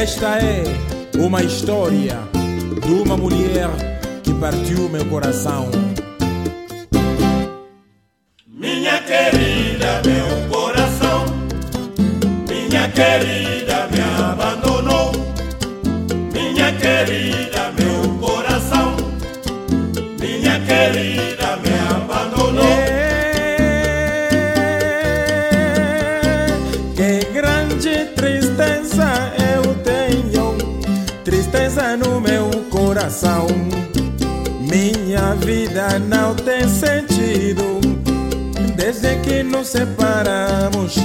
Esta é uma história de uma mulher que partiu meu coração. Minha querida, meu coração, minha querida. no meu coração. Minha vida não tem sentido desde que nos separamos.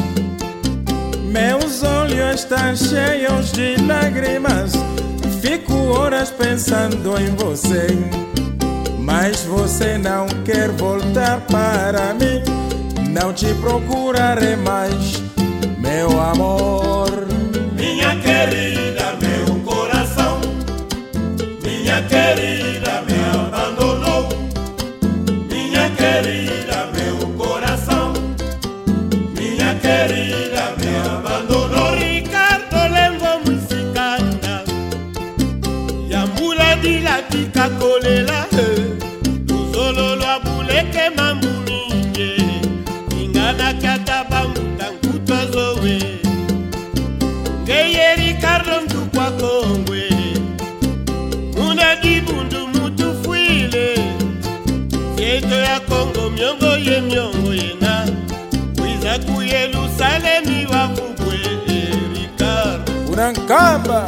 Meus olhos estão cheios de lágrimas. Fico horas pensando em você. Mas você não quer voltar para mim. Não te procurarei mais, meu amor. Minha querida. adilabika kolela tozololo abuleke mambulinge inganaki ata bamuta nkutu azowe ngeye rikardo mtukwa kongwe munadi bundu mutu fwile yeto ya kongo myongo ye myongo yena kwiza ku yelusalemi wavugwe erikar unankamba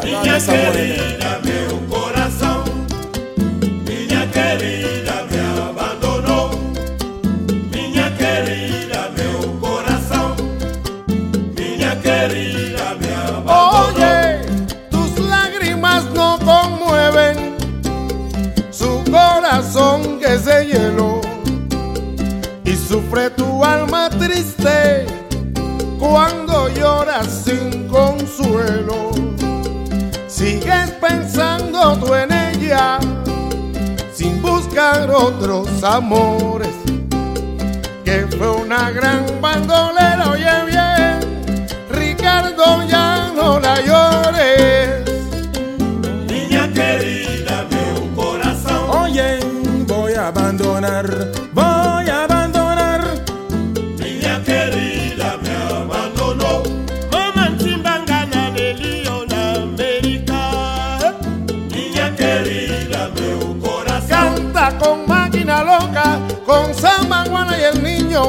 cuando lloras sin consuelo. Sigues pensando tú en ella, sin buscar otros amores, que fue una gran bandolera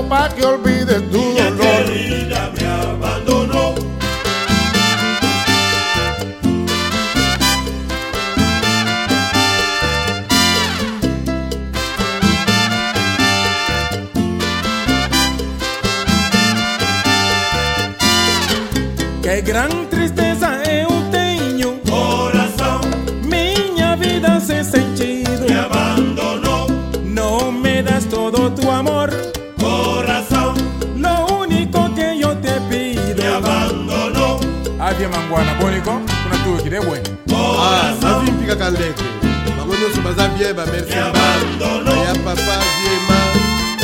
pa' que olvides tu Niña Querida, me abandonó. Qué gran tristeza tie mangwana boniko kuna tuwikile bwene azimpika kaleke bango nyonso baza bien bamerciya papa viema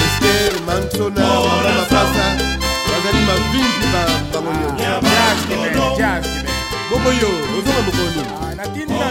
ester mansona mapasa bazali mavimbi bango nyonso bokoyo ozonga mokoni